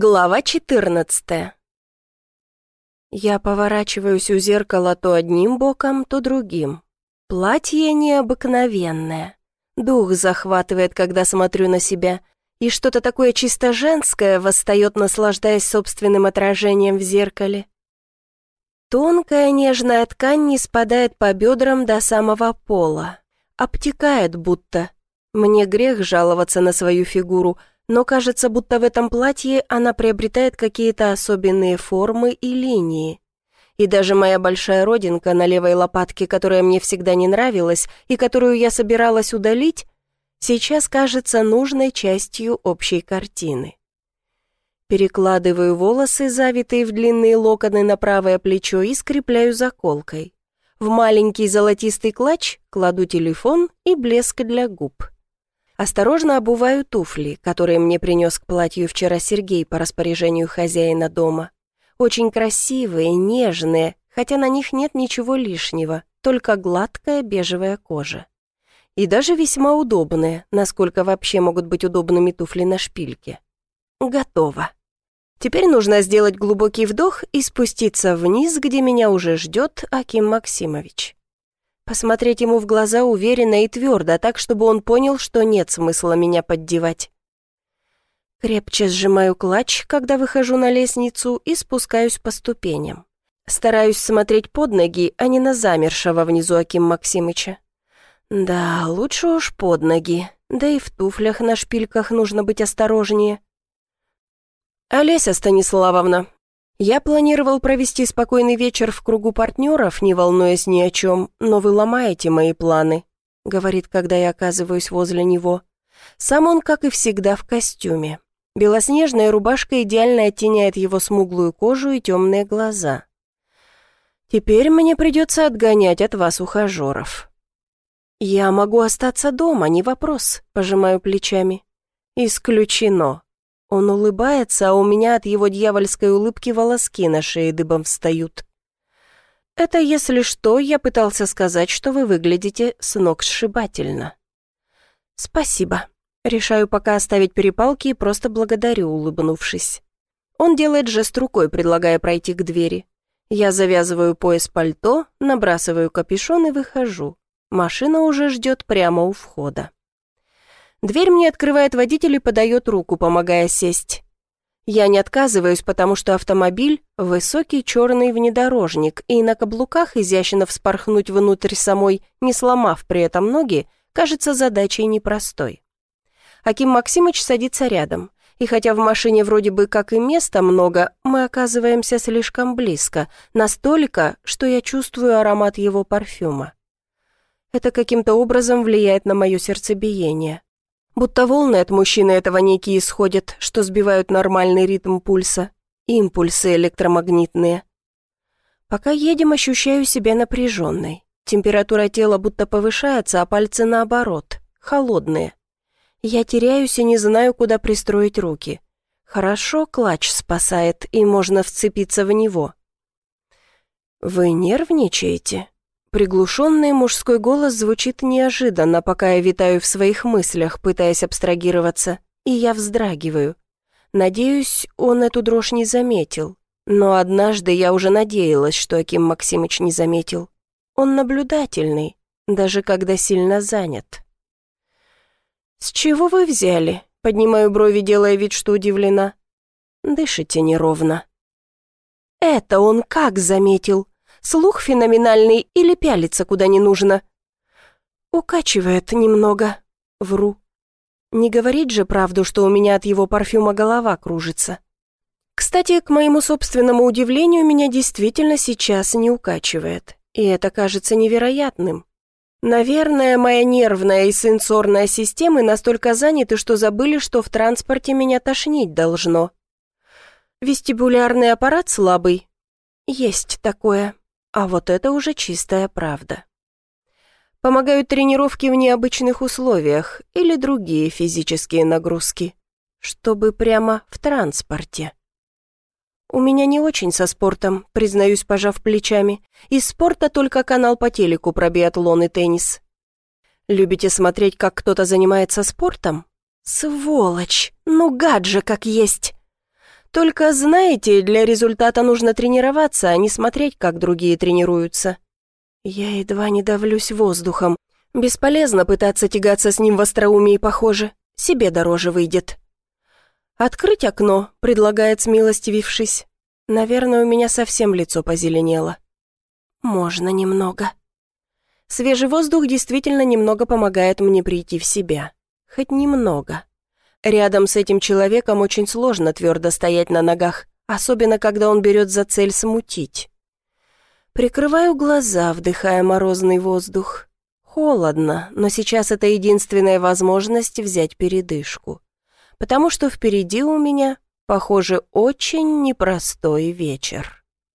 Глава 14 Я поворачиваюсь у зеркала то одним боком, то другим. Платье необыкновенное. Дух захватывает, когда смотрю на себя, и что-то такое чисто женское восстает, наслаждаясь собственным отражением в зеркале. Тонкая нежная ткань не спадает по бедрам до самого пола. Обтекает будто. Мне грех жаловаться на свою фигуру, но кажется, будто в этом платье она приобретает какие-то особенные формы и линии. И даже моя большая родинка на левой лопатке, которая мне всегда не нравилась и которую я собиралась удалить, сейчас кажется нужной частью общей картины. Перекладываю волосы, завитые в длинные локоны на правое плечо и скрепляю заколкой. В маленький золотистый клатч кладу телефон и блеск для губ. Осторожно обуваю туфли, которые мне принес к платью вчера Сергей по распоряжению хозяина дома. Очень красивые, нежные, хотя на них нет ничего лишнего, только гладкая бежевая кожа. И даже весьма удобные, насколько вообще могут быть удобными туфли на шпильке. Готово. Теперь нужно сделать глубокий вдох и спуститься вниз, где меня уже ждет Аким Максимович. Посмотреть ему в глаза уверенно и твердо, так, чтобы он понял, что нет смысла меня поддевать. Крепче сжимаю клатч, когда выхожу на лестницу и спускаюсь по ступеням. Стараюсь смотреть под ноги, а не на замершего внизу Аким Максимыча. Да, лучше уж под ноги, да и в туфлях на шпильках нужно быть осторожнее. «Олеся Станиславовна, я планировал провести спокойный вечер в кругу партнеров, не волнуясь ни о чем, но вы ломаете мои планы», — говорит, когда я оказываюсь возле него. Сам он, как и всегда, в костюме. Белоснежная рубашка идеально оттеняет его смуглую кожу и темные глаза. «Теперь мне придется отгонять от вас ухажеров». «Я могу остаться дома, не вопрос», — пожимаю плечами. «Исключено», он улыбается, а у меня от его дьявольской улыбки волоски на шее дыбом встают. Это, если что, я пытался сказать, что вы выглядите с ног сшибательно. Спасибо. Решаю пока оставить перепалки и просто благодарю, улыбнувшись. Он делает жест рукой, предлагая пройти к двери. Я завязываю пояс пальто, набрасываю капюшон и выхожу. Машина уже ждет прямо у входа. Дверь мне открывает водитель и подает руку, помогая сесть. Я не отказываюсь, потому что автомобиль — высокий черный внедорожник, и на каблуках изящно вспорхнуть внутрь самой, не сломав при этом ноги, кажется задачей непростой. Аким Максимыч садится рядом, и хотя в машине вроде бы как и места много, мы оказываемся слишком близко, настолько, что я чувствую аромат его парфюма. Это каким-то образом влияет на мое сердцебиение. Будто волны от мужчины этого некие исходят, что сбивают нормальный ритм пульса. Импульсы электромагнитные. Пока едем, ощущаю себя напряженной. Температура тела будто повышается, а пальцы наоборот, холодные. Я теряюсь и не знаю, куда пристроить руки. Хорошо клатч спасает, и можно вцепиться в него. «Вы нервничаете?» Приглушенный мужской голос звучит неожиданно, пока я витаю в своих мыслях, пытаясь абстрагироваться, и я вздрагиваю. Надеюсь, он эту дрожь не заметил. Но однажды я уже надеялась, что Аким Максимыч не заметил. Он наблюдательный, даже когда сильно занят. «С чего вы взяли?» Поднимаю брови, делая вид, что удивлена. «Дышите неровно». «Это он как заметил?» Слух феноменальный или пялится куда не нужно? Укачивает немного. Вру. Не говорить же правду, что у меня от его парфюма голова кружится. Кстати, к моему собственному удивлению, меня действительно сейчас не укачивает. И это кажется невероятным. Наверное, моя нервная и сенсорная системы настолько заняты, что забыли, что в транспорте меня тошнить должно. Вестибулярный аппарат слабый? Есть такое. А вот это уже чистая правда. Помогают тренировки в необычных условиях или другие физические нагрузки, чтобы прямо в транспорте. У меня не очень со спортом, признаюсь, пожав плечами. Из спорта только канал по телеку про биатлон и теннис. Любите смотреть, как кто-то занимается спортом? Сволочь! Ну гад же как есть! Только, знаете, для результата нужно тренироваться, а не смотреть, как другие тренируются. Я едва не давлюсь воздухом. Бесполезно пытаться тягаться с ним в остроумии, похоже. Себе дороже выйдет. «Открыть окно», — предлагает смилостивившись. Наверное, у меня совсем лицо позеленело. «Можно немного». Свежий воздух действительно немного помогает мне прийти в себя. Хоть немного. Рядом с этим человеком очень сложно твердо стоять на ногах, особенно когда он берет за цель смутить. Прикрываю глаза, вдыхая морозный воздух. Холодно, но сейчас это единственная возможность взять передышку. Потому что впереди у меня, похоже, очень непростой вечер.